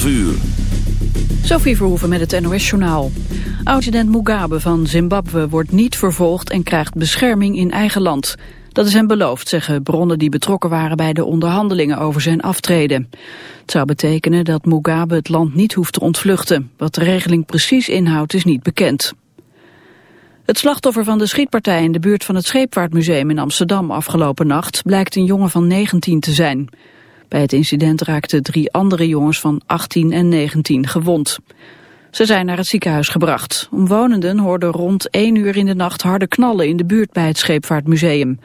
12 uur. Sophie Verhoeven met het NOS-journaal. Oud-president Mugabe van Zimbabwe wordt niet vervolgd en krijgt bescherming in eigen land. Dat is hem beloofd, zeggen bronnen die betrokken waren bij de onderhandelingen over zijn aftreden. Het zou betekenen dat Mugabe het land niet hoeft te ontvluchten. Wat de regeling precies inhoudt is niet bekend. Het slachtoffer van de schietpartij in de buurt van het Scheepvaartmuseum in Amsterdam afgelopen nacht blijkt een jongen van 19 te zijn. Bij het incident raakten drie andere jongens van 18 en 19 gewond. Ze zijn naar het ziekenhuis gebracht. Omwonenden hoorden rond 1 uur in de nacht harde knallen in de buurt bij het Scheepvaartmuseum.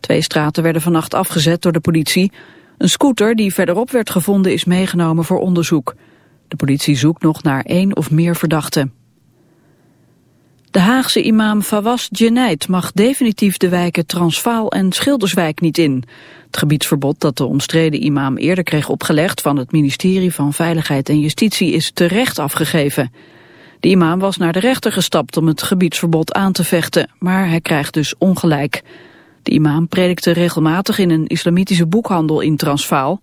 Twee straten werden vannacht afgezet door de politie. Een scooter die verderop werd gevonden is meegenomen voor onderzoek. De politie zoekt nog naar één of meer verdachten. De Haagse imam Fawaz Geneid mag definitief de wijken Transvaal en Schilderswijk niet in. Het gebiedsverbod dat de omstreden imam eerder kreeg opgelegd van het ministerie van Veiligheid en Justitie is terecht afgegeven. De imam was naar de rechter gestapt om het gebiedsverbod aan te vechten, maar hij krijgt dus ongelijk. De imam predikte regelmatig in een islamitische boekhandel in Transvaal.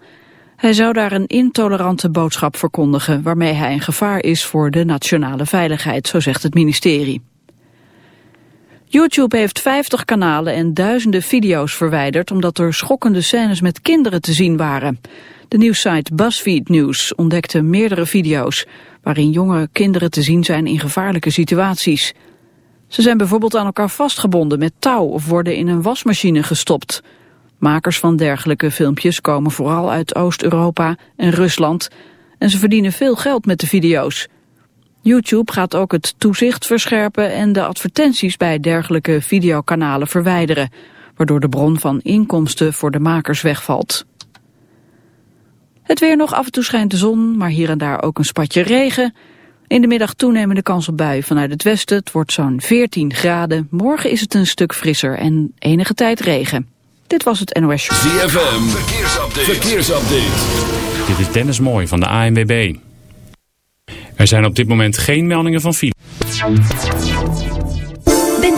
Hij zou daar een intolerante boodschap verkondigen waarmee hij een gevaar is voor de nationale veiligheid, zo zegt het ministerie. YouTube heeft 50 kanalen en duizenden video's verwijderd omdat er schokkende scènes met kinderen te zien waren. De nieuwssite BuzzFeed News ontdekte meerdere video's waarin jonge kinderen te zien zijn in gevaarlijke situaties. Ze zijn bijvoorbeeld aan elkaar vastgebonden met touw of worden in een wasmachine gestopt. Makers van dergelijke filmpjes komen vooral uit Oost-Europa en Rusland en ze verdienen veel geld met de video's. YouTube gaat ook het toezicht verscherpen en de advertenties bij dergelijke videokanalen verwijderen, waardoor de bron van inkomsten voor de makers wegvalt. Het weer nog af en toe schijnt de zon, maar hier en daar ook een spatje regen. In de middag toenemende kans op buien vanuit het westen. Het wordt zo'n 14 graden. Morgen is het een stuk frisser en enige tijd regen. Dit was het NOS Show. ZFM, verkeersupdate. verkeersupdate. Dit is Dennis Mooi van de ANWB. Er zijn op dit moment geen meldingen van file.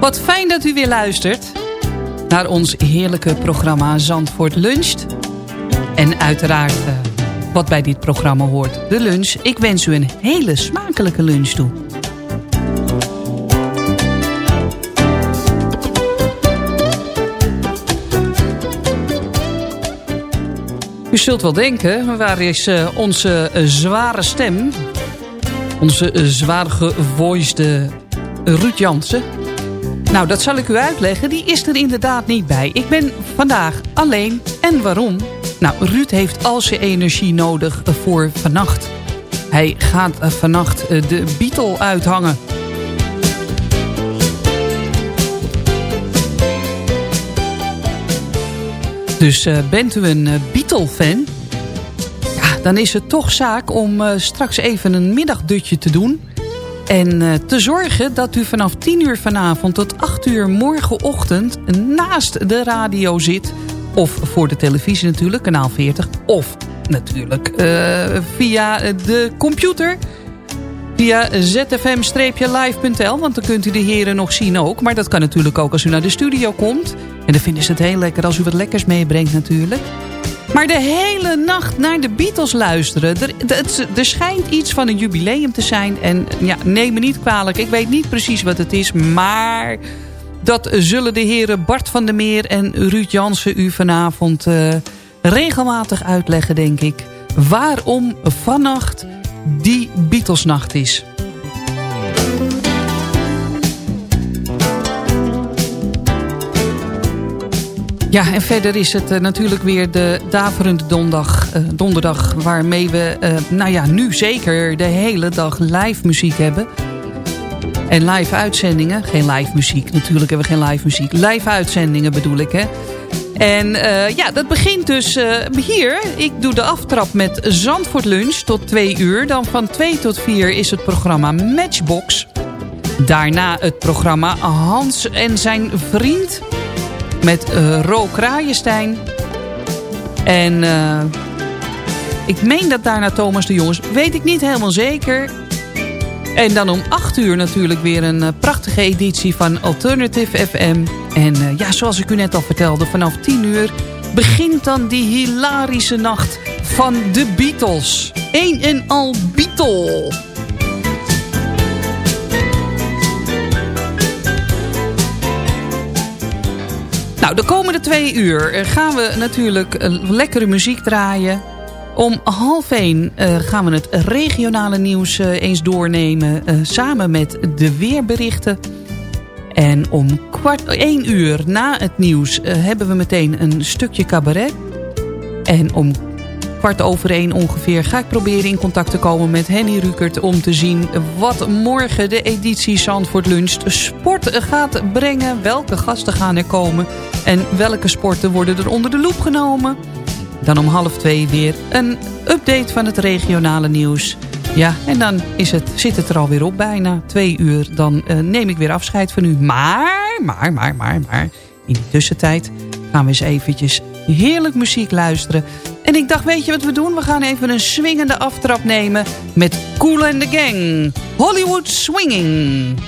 Wat fijn dat u weer luistert naar ons heerlijke programma Zandvoort Luncht. En uiteraard uh, wat bij dit programma hoort, de lunch. Ik wens u een hele smakelijke lunch toe. U zult wel denken, waar is uh, onze uh, zware stem? Onze uh, zwaar gevoicede Ruud Jansen. Nou, dat zal ik u uitleggen. Die is er inderdaad niet bij. Ik ben vandaag alleen. En waarom? Nou, Ruud heeft al zijn energie nodig voor vannacht. Hij gaat vannacht de Beatle uithangen. Dus bent u een Beatle-fan? Dan is het toch zaak om uh, straks even een middagdutje te doen. En te zorgen dat u vanaf 10 uur vanavond tot 8 uur morgenochtend naast de radio zit. Of voor de televisie natuurlijk, kanaal 40. Of natuurlijk via de computer via zfm-live.nl. Want dan kunt u de heren nog zien ook. Maar dat kan natuurlijk ook als u naar de studio komt. En dan vinden ze het heel lekker als u wat lekkers meebrengt natuurlijk. Maar de hele nacht naar de Beatles luisteren. Er, er, schijnt iets van een jubileum te zijn. En ja, neem me niet kwalijk. Ik weet niet precies wat het is. Maar dat zullen de heren Bart van der Meer en Ruud Jansen u vanavond uh, regelmatig uitleggen, denk ik. Waarom vannacht die Beatlesnacht is. Ja, en verder is het uh, natuurlijk weer de daverende donderdag, uh, donderdag... waarmee we, uh, nou ja, nu zeker de hele dag live muziek hebben. En live uitzendingen. Geen live muziek, natuurlijk hebben we geen live muziek. Live uitzendingen bedoel ik, hè. En ja, dat begint dus hier. Ik doe de aftrap met Zandvoort Lunch tot twee uur. Dan van twee tot vier is het programma Matchbox. Daarna het programma Hans en zijn vriend met uh, Ro Kraaienstein. En ik meen dat daarna Thomas de Jongens, weet ik niet helemaal zeker. En dan om 8 uur natuurlijk weer een uh, prachtige editie van Alternative FM. En ja, zoals ik u net al vertelde, vanaf 10 uur begint dan die hilarische nacht van de Beatles. Eén en al Beatle. Nou, de komende twee uur eh, gaan we natuurlijk lekkere muziek draaien. Om half één uh, gaan we het regionale nieuws eens doornemen. Samen met de weerberichten. En om kwart, één uur na het nieuws hebben we meteen een stukje cabaret. En om kwart over één ongeveer ga ik proberen in contact te komen met Henny Rukert... om te zien wat morgen de editie Zandvoort Lunch sport gaat brengen. Welke gasten gaan er komen en welke sporten worden er onder de loep genomen... Dan om half twee weer een update van het regionale nieuws. Ja, en dan is het, zit het er alweer op bijna. Twee uur, dan uh, neem ik weer afscheid van u. Maar, maar, maar, maar, maar... in de tussentijd gaan we eens eventjes heerlijk muziek luisteren. En ik dacht, weet je wat we doen? We gaan even een swingende aftrap nemen met Cool and the Gang. Hollywood Swinging.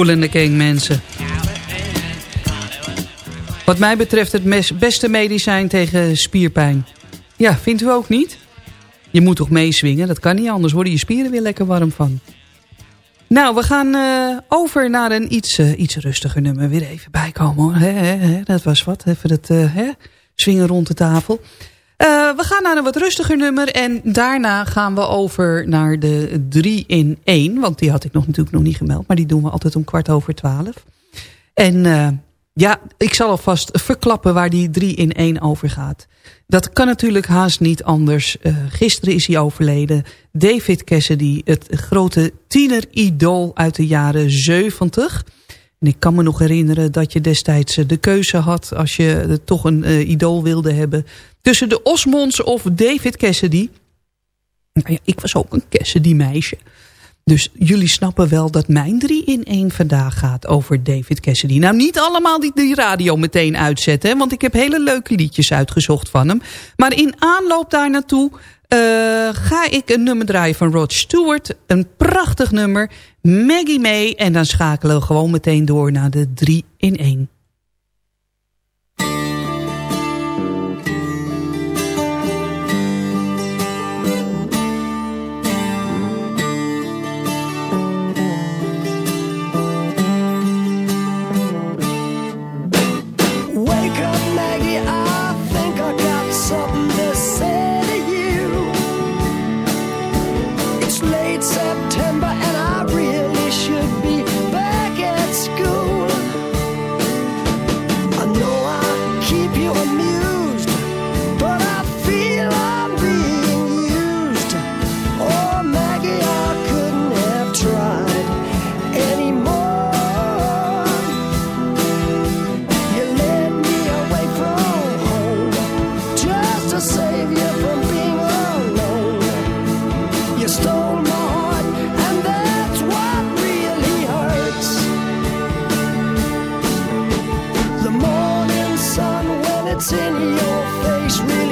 Koelende King, mensen. Wat mij betreft het beste medicijn tegen spierpijn. Ja, vindt u ook niet? Je moet toch meeswingen? Dat kan niet anders. Worden je spieren weer lekker warm van. Nou, we gaan uh, over naar een iets, uh, iets rustiger nummer. Weer even bijkomen. He. Dat was wat. Even het uh, swingen rond de tafel. We gaan naar een wat rustiger nummer. En daarna gaan we over naar de 3 in 1. Want die had ik nog natuurlijk nog niet gemeld. Maar die doen we altijd om kwart over twaalf. En ja, ik zal alvast verklappen waar die 3 in 1 over gaat. Dat kan natuurlijk haast niet anders. Uh, gisteren is hij overleden. David Cassidy, het grote tieneridool uit de jaren 70. En ik kan me nog herinneren dat je destijds de keuze had... als je toch een uh, idool wilde hebben... tussen de Osmonds of David Cassidy. Nou ja, ik was ook een Cassidy meisje. Dus jullie snappen wel dat mijn 3 in 1 vandaag gaat over David Cassidy. Nou, niet allemaal die, die radio meteen uitzetten. Want ik heb hele leuke liedjes uitgezocht van hem. Maar in aanloop daar naartoe ga ik een nummer draaien van Rod Stewart. Een prachtig nummer. Maggie May. En dan schakelen we gewoon meteen door naar de 3 in 1. really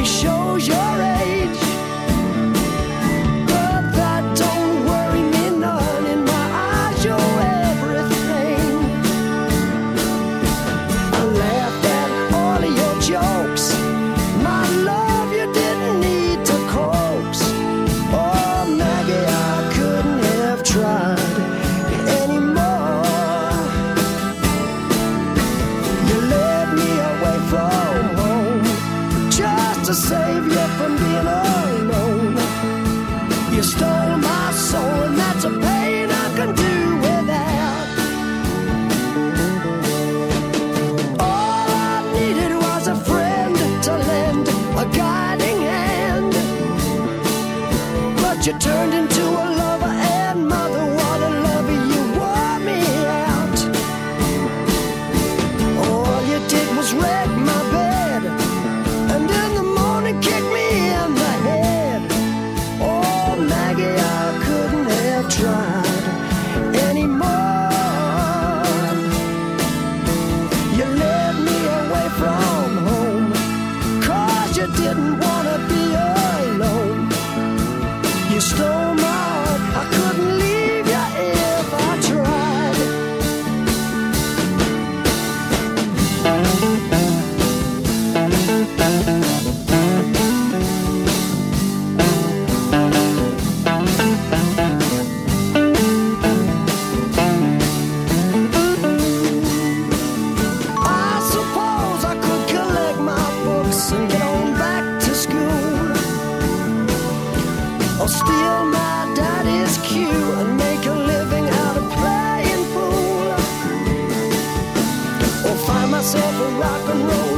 rock and roll.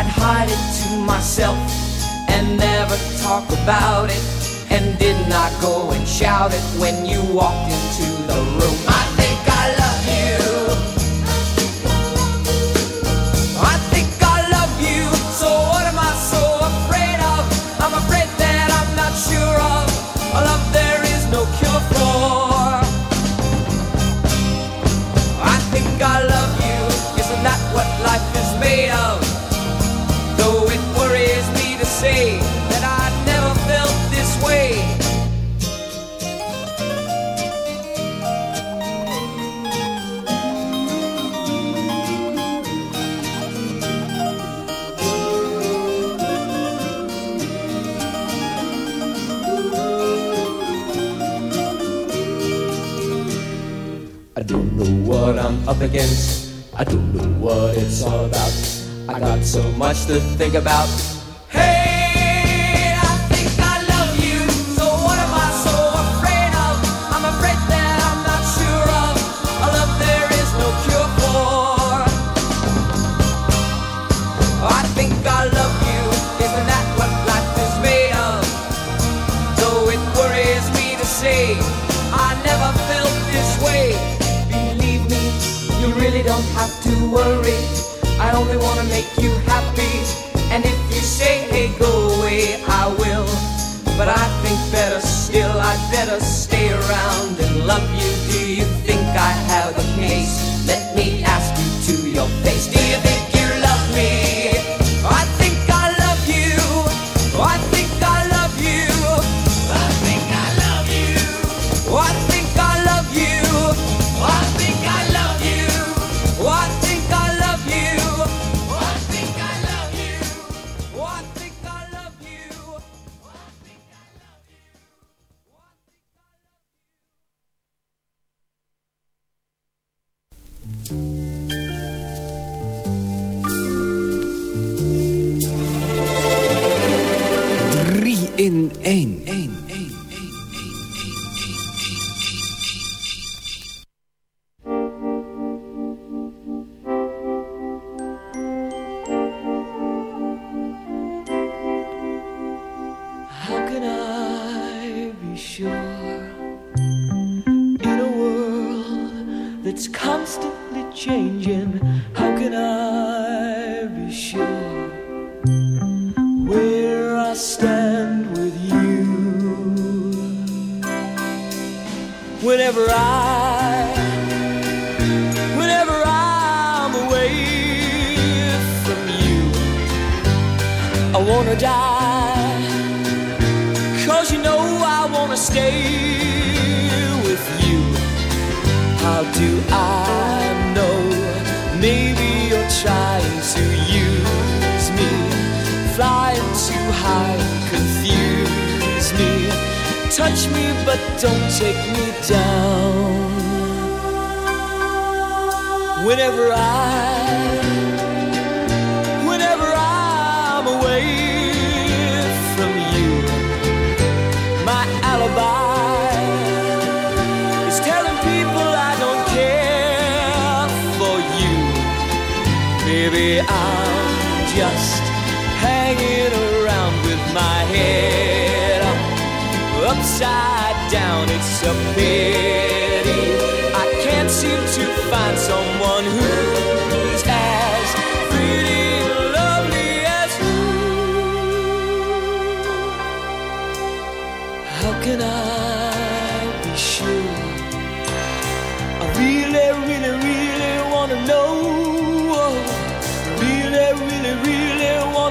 I'd hide it to myself and never talk about it. And did not go and shout it when you walked into the room. so much to think about.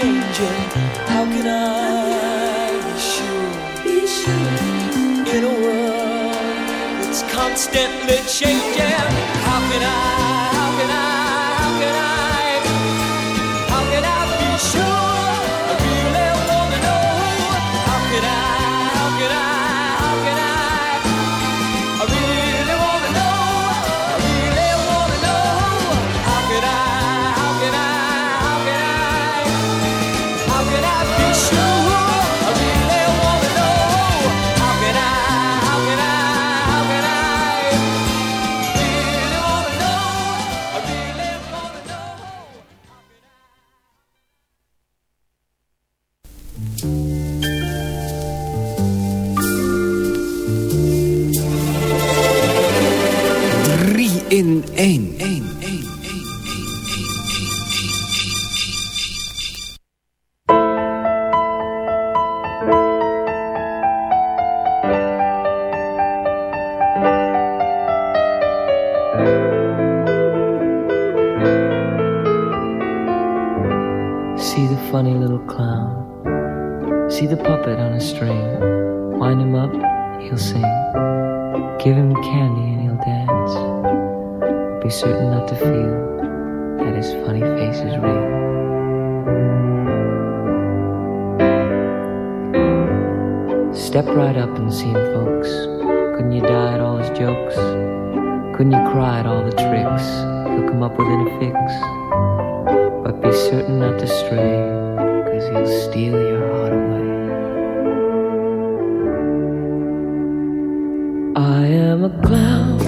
changing. How can I be sure? Be sure. In a world that's constantly changing, how can I? See the funny little clown. See the puppet on a string. Wind him up, he'll sing. Give him candy and he'll dance. Be certain not to feel that his funny face is real. Step right up and see him, folks. Couldn't you die at all his jokes? Couldn't you cry at all the tricks? He'll come up within a fix. But be certain not to stray, cause he'll steal your heart away. I am a clown.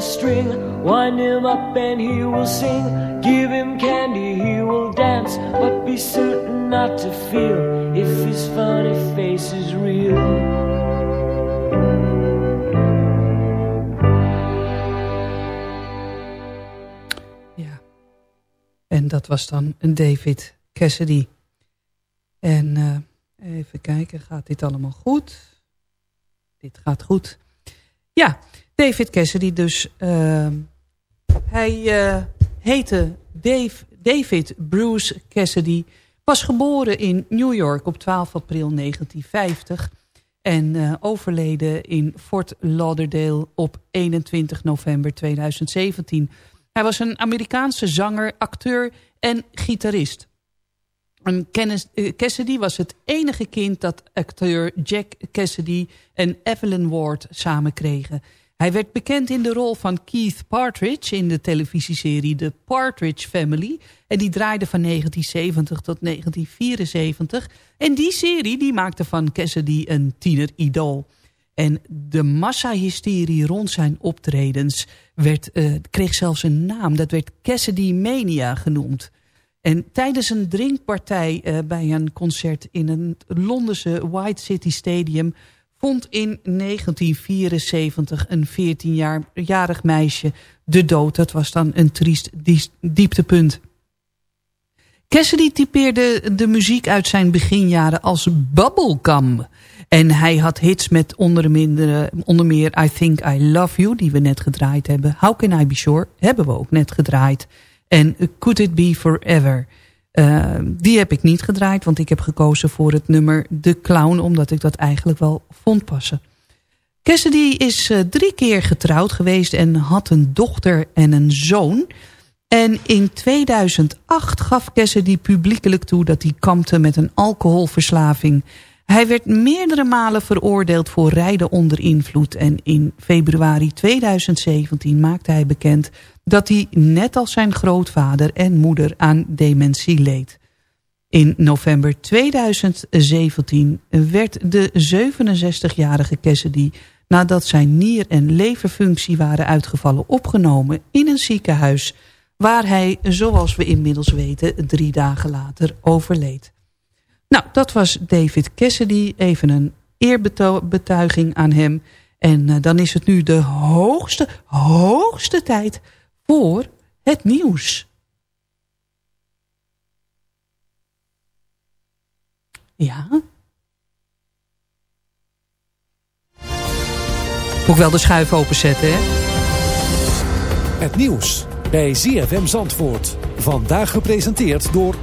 A string. Wind him up and he will sing. Give him candy, he will dance. But be certain not to feel if his funny face is real. En dat was dan een David Cassidy. En uh, even kijken, gaat dit allemaal goed? Dit gaat goed. Ja, David Cassidy dus. Uh, hij uh, heette Dave, David Bruce Cassidy. Was geboren in New York op 12 april 1950. En uh, overleden in Fort Lauderdale op 21 november 2017. Hij was een Amerikaanse zanger, acteur en gitarist. En eh, Cassidy was het enige kind dat acteur Jack Cassidy en Evelyn Ward samen kregen. Hij werd bekend in de rol van Keith Partridge in de televisieserie The Partridge Family. En die draaide van 1970 tot 1974. En die serie die maakte van Cassidy een tiener-idool. En de massahysterie rond zijn optredens werd, uh, kreeg zelfs een naam. Dat werd Cassidy Mania genoemd. En tijdens een drinkpartij uh, bij een concert in een Londense White City Stadium... vond in 1974 een 14-jarig meisje de dood. Dat was dan een triest dieptepunt. Cassidy typeerde de muziek uit zijn beginjaren als bubblegum... En hij had hits met onder, onder meer I Think I Love You, die we net gedraaid hebben. How Can I Be Sure, hebben we ook net gedraaid. En Could It Be Forever. Uh, die heb ik niet gedraaid, want ik heb gekozen voor het nummer The Clown, omdat ik dat eigenlijk wel vond passen. Cassidy is uh, drie keer getrouwd geweest en had een dochter en een zoon. En in 2008 gaf Cassidy publiekelijk toe dat hij kampte met een alcoholverslaving... Hij werd meerdere malen veroordeeld voor rijden onder invloed. En in februari 2017 maakte hij bekend dat hij net als zijn grootvader en moeder aan dementie leed. In november 2017 werd de 67-jarige Cassidy nadat zijn nier- en leverfunctie waren uitgevallen opgenomen in een ziekenhuis waar hij, zoals we inmiddels weten, drie dagen later overleed. Nou, dat was David Cassidy. Even een eerbetuiging aan hem. En uh, dan is het nu de hoogste, hoogste tijd voor het nieuws. Ja. Moet wel de schuif openzetten, hè? Het nieuws bij ZFM Zandvoort. Vandaag gepresenteerd door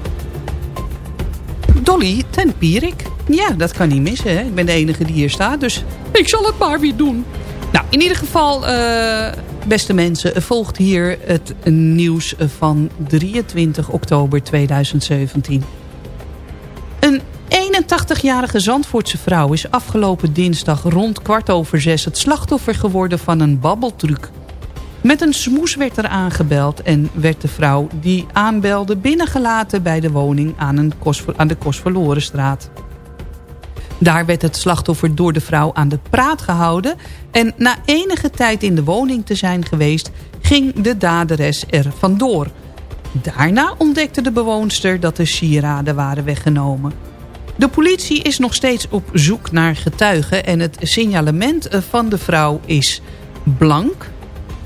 Dolly ten Pierik. Ja, dat kan niet missen. Hè? Ik ben de enige die hier staat, dus ik zal het maar weer doen. Nou, in ieder geval, uh, beste mensen, volgt hier het nieuws van 23 oktober 2017. Een 81-jarige Zandvoortse vrouw is afgelopen dinsdag rond kwart over zes... het slachtoffer geworden van een babbeltruc. Met een smoes werd er aangebeld en werd de vrouw die aanbelde binnengelaten bij de woning aan, een aan de. Daar werd het slachtoffer door de vrouw aan de praat gehouden... en na enige tijd in de woning te zijn geweest... ging de daderes er vandoor. Daarna ontdekte de bewoonster dat de sieraden waren weggenomen. De politie is nog steeds op zoek naar getuigen... en het signalement van de vrouw is blank,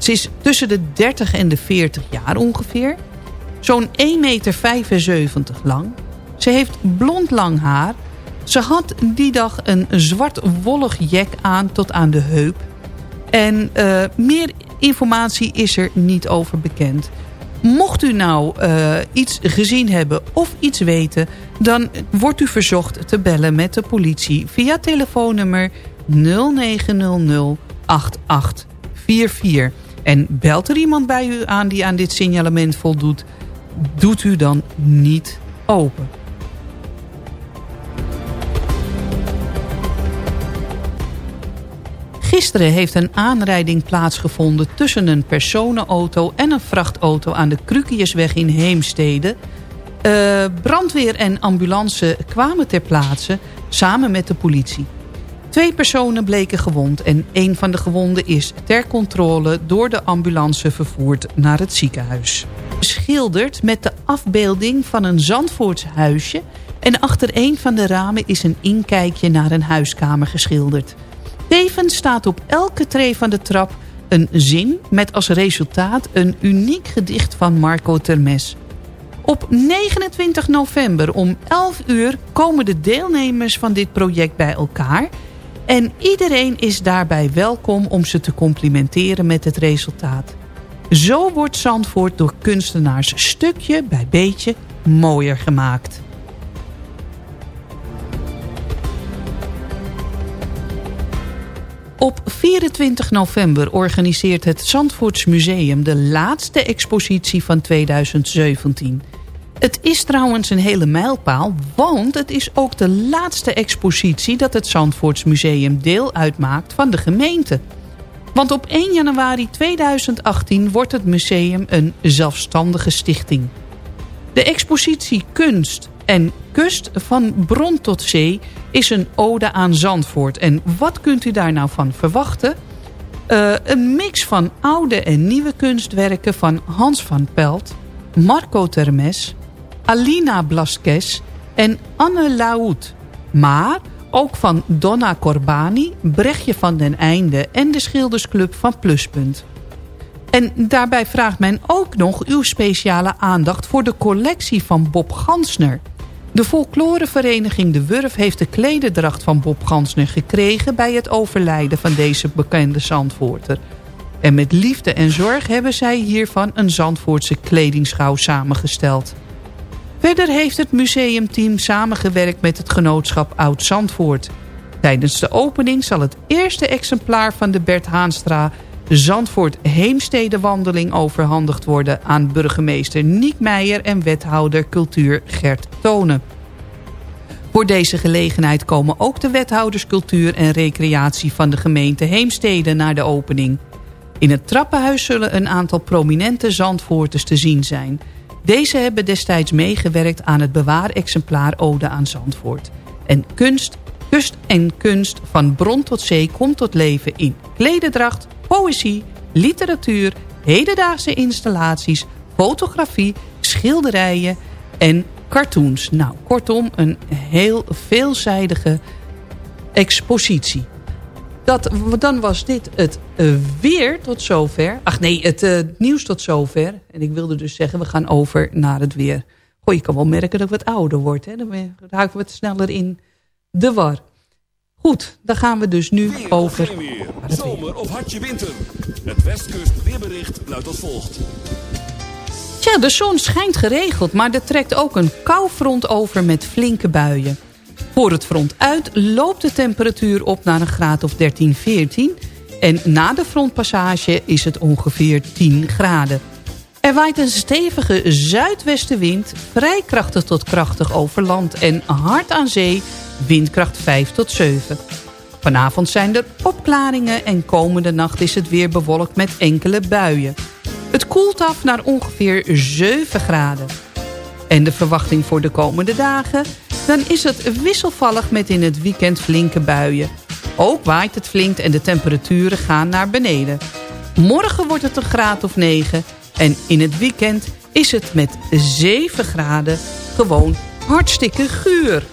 ze is tussen de 30 en de 40 jaar ongeveer. Zo'n 1,75 meter lang. Ze heeft blond lang haar. Ze had die dag een zwart wollig jek aan tot aan de heup. En uh, meer informatie is er niet over bekend. Mocht u nou uh, iets gezien hebben of iets weten... dan wordt u verzocht te bellen met de politie via telefoonnummer 0900 8844. En belt er iemand bij u aan die aan dit signalement voldoet... doet u dan niet open. Gisteren heeft een aanrijding plaatsgevonden tussen een personenauto en een vrachtauto aan de Krukiusweg in Heemstede. Uh, brandweer en ambulance kwamen ter plaatse samen met de politie. Twee personen bleken gewond en een van de gewonden is ter controle door de ambulance vervoerd naar het ziekenhuis. Schilderd met de afbeelding van een Zandvoorts huisje en achter een van de ramen is een inkijkje naar een huiskamer geschilderd. Tevens staat op elke tree van de trap een zin met als resultaat een uniek gedicht van Marco Termes. Op 29 november om 11 uur komen de deelnemers van dit project bij elkaar... en iedereen is daarbij welkom om ze te complimenteren met het resultaat. Zo wordt Zandvoort door kunstenaars stukje bij beetje mooier gemaakt. Op 24 november organiseert het Zandvoorts Museum de laatste expositie van 2017. Het is trouwens een hele mijlpaal, want het is ook de laatste expositie dat het Zandvoorts Museum deel uitmaakt van de gemeente. Want op 1 januari 2018 wordt het museum een zelfstandige stichting. De expositie Kunst en Kust van bron tot zee is een ode aan Zandvoort. En wat kunt u daar nou van verwachten? Uh, een mix van oude en nieuwe kunstwerken van Hans van Pelt... Marco Termes, Alina Blaskes en Anne Laout. Maar ook van Donna Corbani, Brechtje van den Einde... en de Schildersclub van Pluspunt. En daarbij vraagt men ook nog uw speciale aandacht... voor de collectie van Bob Gansner... De folklorevereniging De Wurf heeft de klederdracht van Bob Gansner gekregen... bij het overlijden van deze bekende Zandvoorter. En met liefde en zorg hebben zij hiervan een Zandvoortse kledingschouw samengesteld. Verder heeft het museumteam samengewerkt met het genootschap Oud Zandvoort. Tijdens de opening zal het eerste exemplaar van de Bert Haanstra... Zandvoort Heemstede wandeling overhandigd worden aan burgemeester Niek Meijer en wethouder cultuur Gert Tonen. Voor deze gelegenheid komen ook de wethouders cultuur en recreatie van de gemeente Heemstede naar de opening. In het trappenhuis zullen een aantal prominente Zandvoorters te zien zijn. Deze hebben destijds meegewerkt aan het bewaarexemplaar Ode aan Zandvoort. En kunst, kust en kunst van bron tot zee komt tot leven in klededracht, poëzie, literatuur, hedendaagse installaties, fotografie, schilderijen en cartoons. Nou, kortom, een heel veelzijdige expositie. Dat, dan was dit het uh, weer tot zover. Ach nee, het uh, nieuws tot zover. En ik wilde dus zeggen, we gaan over naar het weer. Goh, je kan wel merken dat ik wat ouder word. Hè? Dan raken we wat sneller in de war. Goed, dan gaan we dus nu weer over... Weer. Zomer of hartje winter. Het Westkust weerbericht luidt als volgt. Tja, de zon schijnt geregeld, maar er trekt ook een koufront over met flinke buien. Voor het front uit loopt de temperatuur op naar een graad of 13, 14... en na de frontpassage is het ongeveer 10 graden. Er waait een stevige zuidwestenwind, vrij krachtig tot krachtig over land... en hard aan zee, windkracht 5 tot 7. Vanavond zijn er opklaringen en komende nacht is het weer bewolkt met enkele buien. Het koelt af naar ongeveer 7 graden. En de verwachting voor de komende dagen? Dan is het wisselvallig met in het weekend flinke buien. Ook waait het flink en de temperaturen gaan naar beneden. Morgen wordt het een graad of 9 en in het weekend is het met 7 graden gewoon hartstikke guur.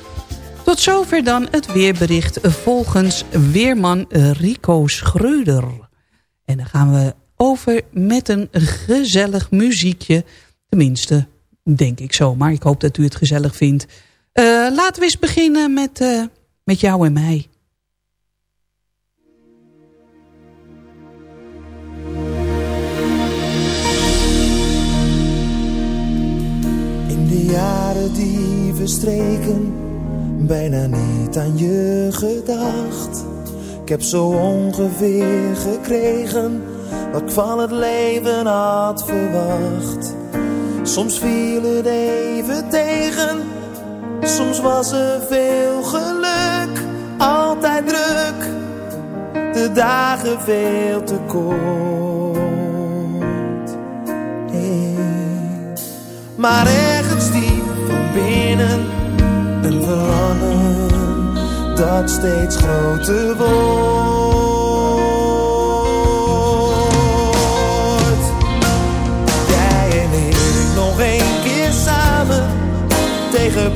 Tot zover dan het weerbericht volgens weerman Rico Schreuder. En dan gaan we over met een gezellig muziekje. Tenminste, denk ik zo. Maar ik hoop dat u het gezellig vindt. Uh, laten we eens beginnen met, uh, met jou en mij. In de jaren die verstreken bijna niet aan je gedacht. Ik heb zo ongeveer gekregen wat ik van het leven had verwacht. Soms viel het even tegen, soms was er veel geluk, altijd druk, de dagen veel te kort. Maar ergens diep van binnen een verlangen dat steeds groter wordt.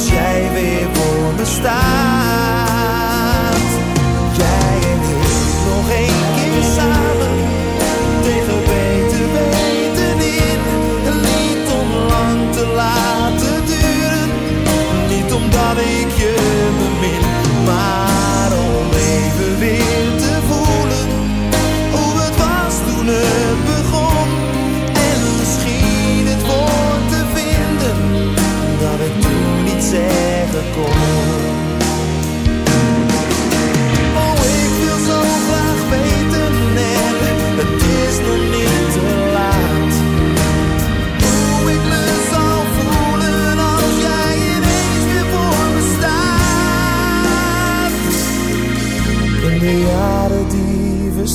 als jij weer voor me staat.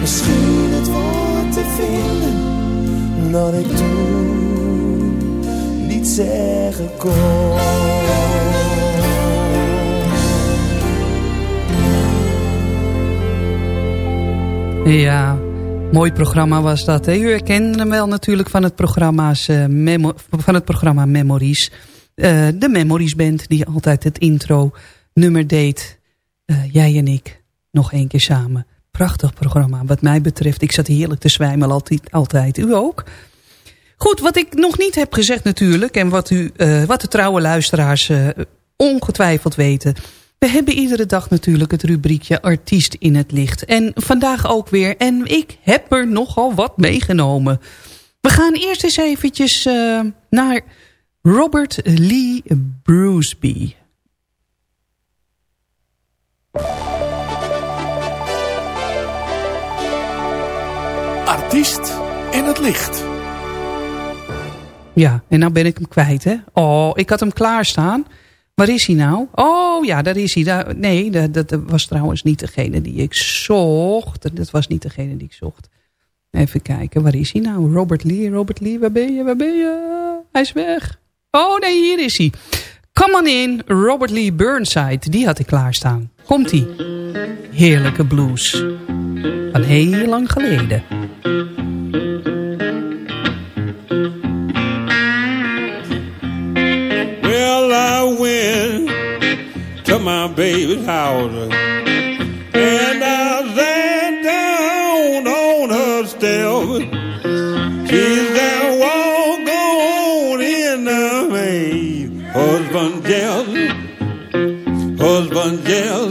Misschien het woord te vinden dat ik toen niet zeggen. Ja, mooi programma was dat. U herkende hem wel natuurlijk van het, programma's, eh, memo van het programma Memories. Eh, de Memories Band die altijd het intro nummer deed. Eh, jij en ik, nog één keer samen. Prachtig programma wat mij betreft. Ik zat heerlijk te zwijmelen altijd. altijd. U ook? Goed, wat ik nog niet heb gezegd natuurlijk... en wat, u, eh, wat de trouwe luisteraars eh, ongetwijfeld weten... We hebben iedere dag natuurlijk het rubriekje artiest in het licht. En vandaag ook weer. En ik heb er nogal wat meegenomen. We gaan eerst eens eventjes naar Robert Lee Bruceby. Artiest in het licht. Ja, en nou ben ik hem kwijt, hè? Oh, ik had hem klaarstaan. Waar is hij nou? Oh, ja, daar is hij. Daar, nee, dat, dat was trouwens niet degene die ik zocht. Dat was niet degene die ik zocht. Even kijken, waar is hij nou? Robert Lee, Robert Lee, waar ben je, waar ben je? Hij is weg. Oh, nee, hier is hij. Come on in, Robert Lee Burnside. Die had ik klaarstaan. Komt-ie. Heerlijke blues. Van heel lang geleden. Well, I went to my baby's house and I sat down on her step. She's there walk on in the maid. Husband jealous, husband jealous,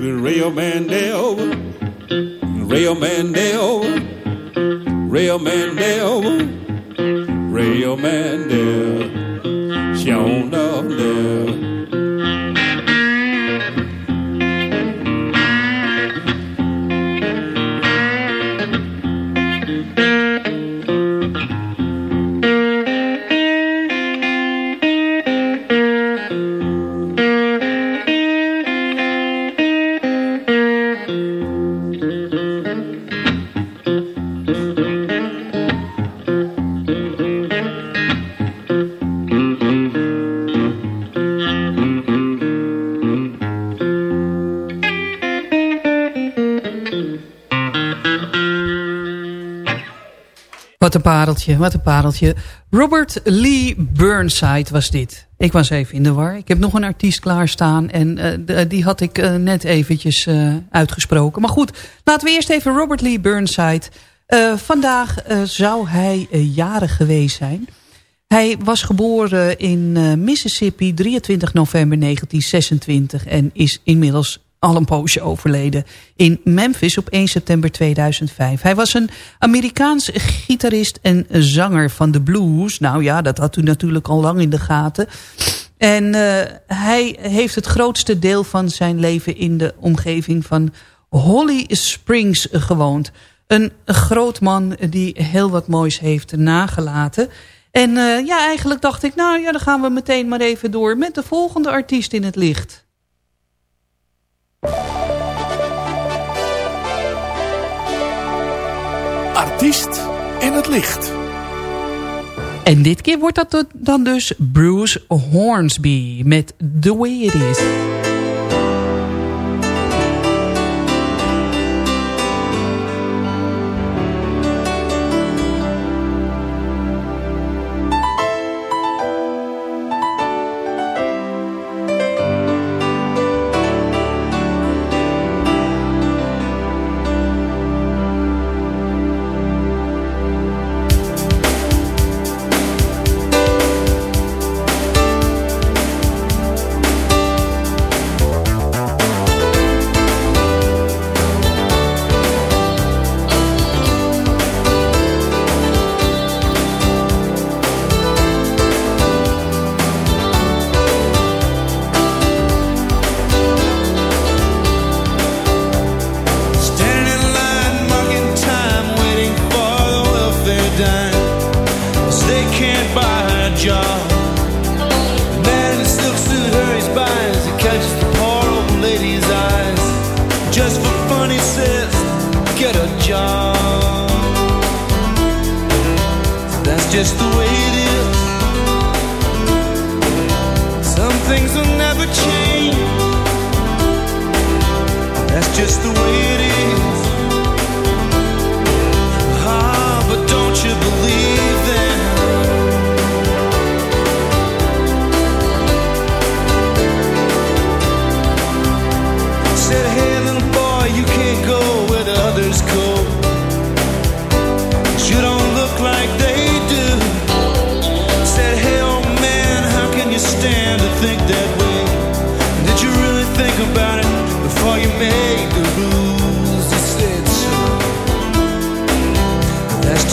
baby. Real Mandel, real Mandel, real Mandel, real Mandel, shown up there. Wat een pareltje. Robert Lee Burnside was dit. Ik was even in de war. Ik heb nog een artiest klaarstaan en uh, die had ik uh, net eventjes uh, uitgesproken. Maar goed, laten we eerst even Robert Lee Burnside. vandaag zou hij jarig geweest zijn. Hij was geboren in Mississippi 23 november 1926 en is inmiddels al een poosje overleden in Memphis op 1 september 2005. Hij was een Amerikaans gitarist en zanger van de blues. Nou ja, dat had u natuurlijk al lang in de gaten. En uh, hij heeft het grootste deel van zijn leven in de omgeving van Holly Springs gewoond. Een groot man die heel wat moois heeft nagelaten. En uh, ja, eigenlijk dacht ik, nou ja, dan gaan we meteen maar even door met de volgende artiest in het licht. Artiest in het licht. En dit keer wordt dat dan dus Bruce Hornsby met The Way It Is.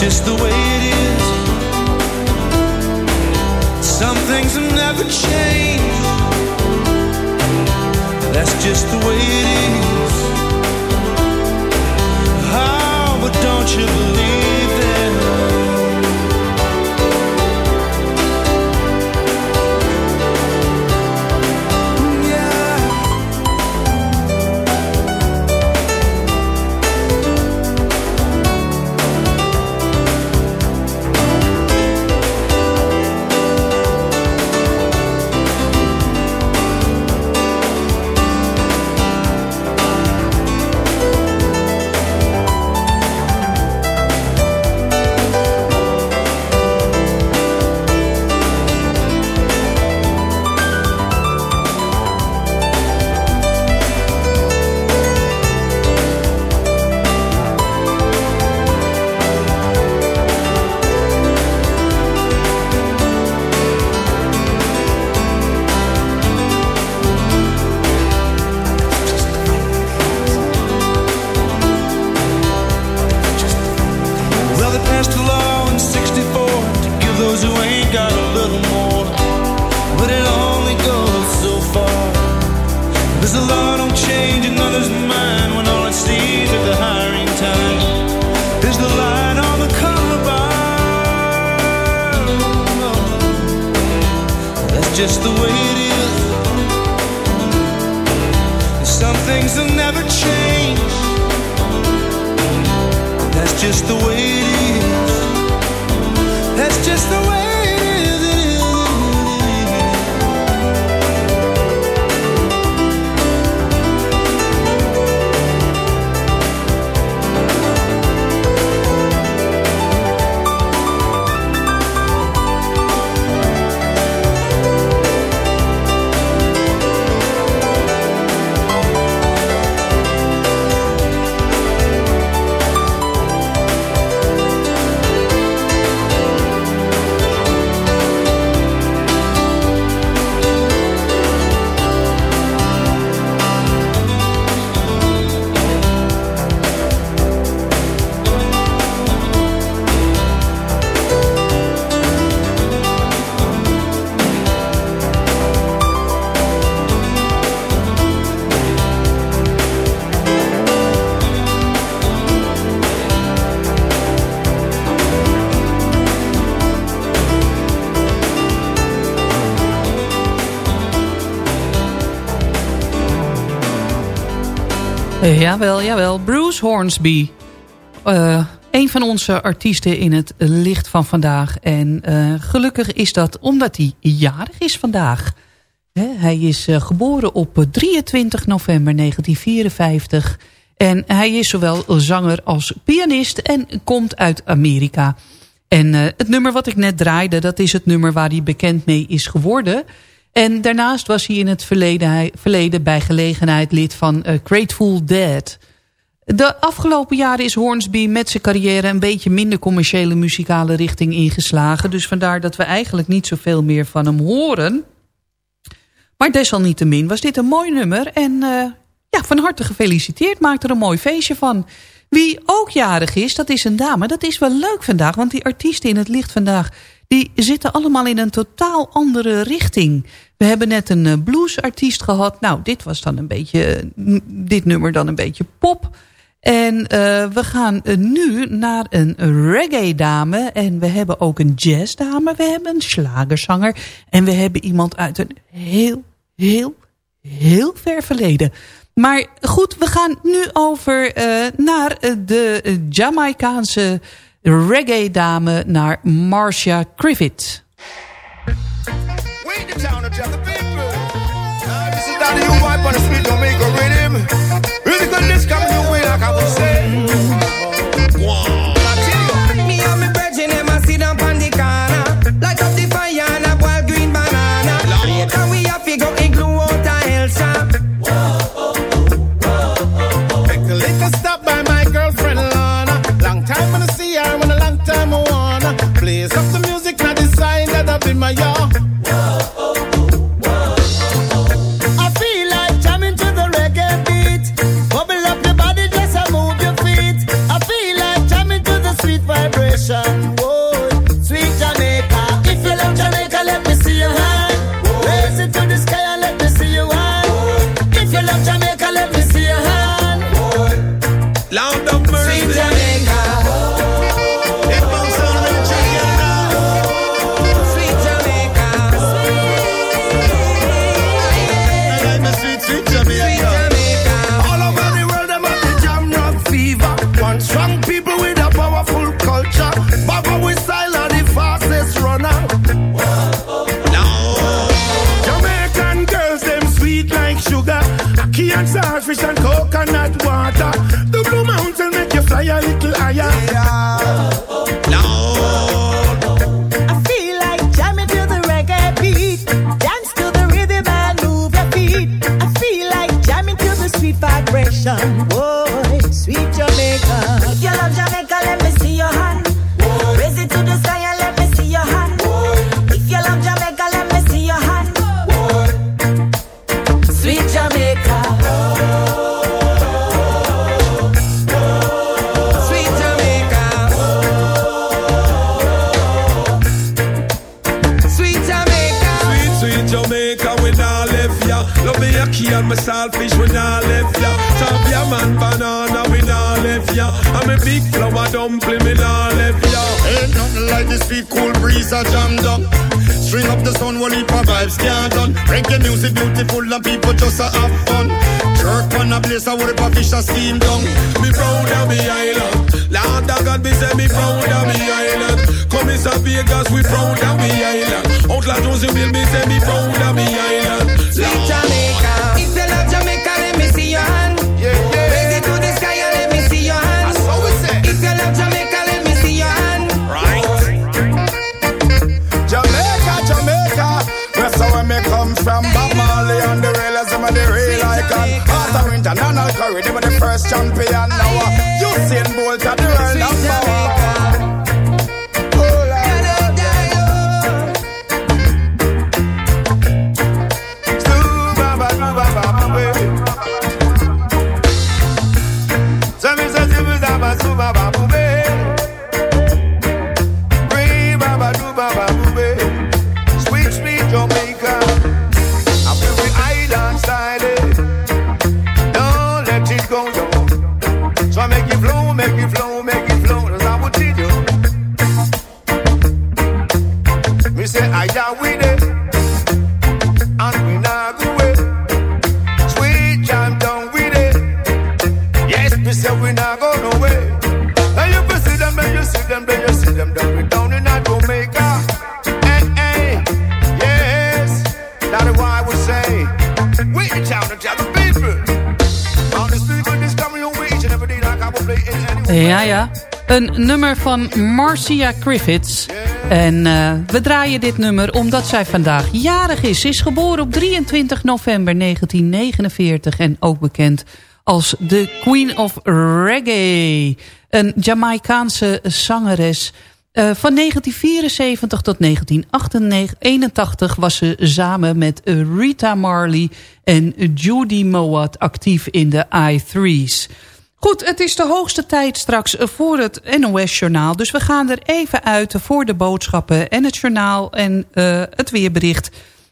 Just the way it is. Some things will never change. Jawel, jawel. Bruce Hornsby. Eh, een van onze artiesten in het licht van vandaag. En eh, gelukkig is dat omdat hij jarig is vandaag. Hij is eh, geboren op 23 november 1954. En hij is zowel zanger als pianist en komt uit Amerika. En het nummer wat ik net draaide, dat is het nummer waar hij bekend mee is geworden. En daarnaast was hij in het verleden, verleden bij gelegenheid lid van eh, Grateful Dead. De afgelopen jaren is Hornsby met zijn carrière een beetje minder commerciële muzikale richting ingeslagen. Dus vandaar dat we eigenlijk niet zoveel meer van hem horen. Maar desalniettemin was dit een mooi nummer. En eh, ja, van harte gefeliciteerd. Maak er een mooi feestje van. Wie ook jarig is, dat is een dame. Dat is wel leuk vandaag, want die artiesten in het licht vandaag... die zitten allemaal in een totaal andere richting. We hebben net een eh, bluesartiest gehad. Nou, dit was dan een beetje... eh, dit nummer dan een beetje pop... En eh, we gaan nu naar een reggae-dame. En we hebben ook een jazz-dame. We hebben een slagerzanger. En we hebben iemand uit een heel, heel, heel ver verleden. Maar goed, we gaan nu over naar eh, de Jamaicaanse reggae-dame. Naar Marcia Griffith. a worry for fish a steam down. Me proud of me island. Lord of God, me say me proud of me island. Come in Vegas, we proud of Een nummer van Marcia Griffiths. En eh, we draaien dit nummer omdat zij vandaag jarig is. Ze is geboren op 23 november 1949 en ook bekend als de Queen of Reggae. Een Jamaicaanse zangeres. Eh, van 1974 tot 1981 was ze samen met Rita Marley en Judy Mowat actief in de I3's. Goed, het is de hoogste tijd straks voor het NOS-journaal. Dus we gaan er even uit voor de boodschappen en het journaal en eh, het weerbericht.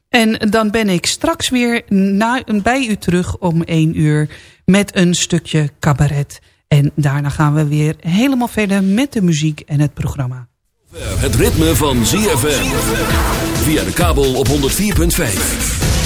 En dan ben ik straks weer na, bij u terug om één uur met een stukje cabaret. En daarna gaan we weer helemaal verder met de muziek en het programma. Het ritme van ZFM. Via de kabel op 104.5.